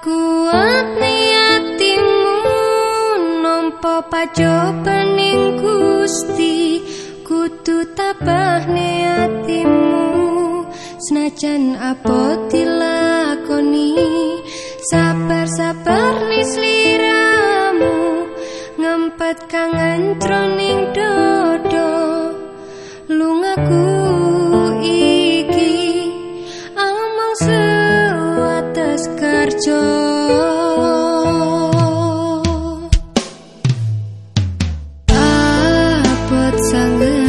kuat niatimu nompo pajo pening gusti. Kudu tabah niatimu senajan apa dilakoni. Sabar sabar nis liramu ngempet kangen troning do Apa sanggup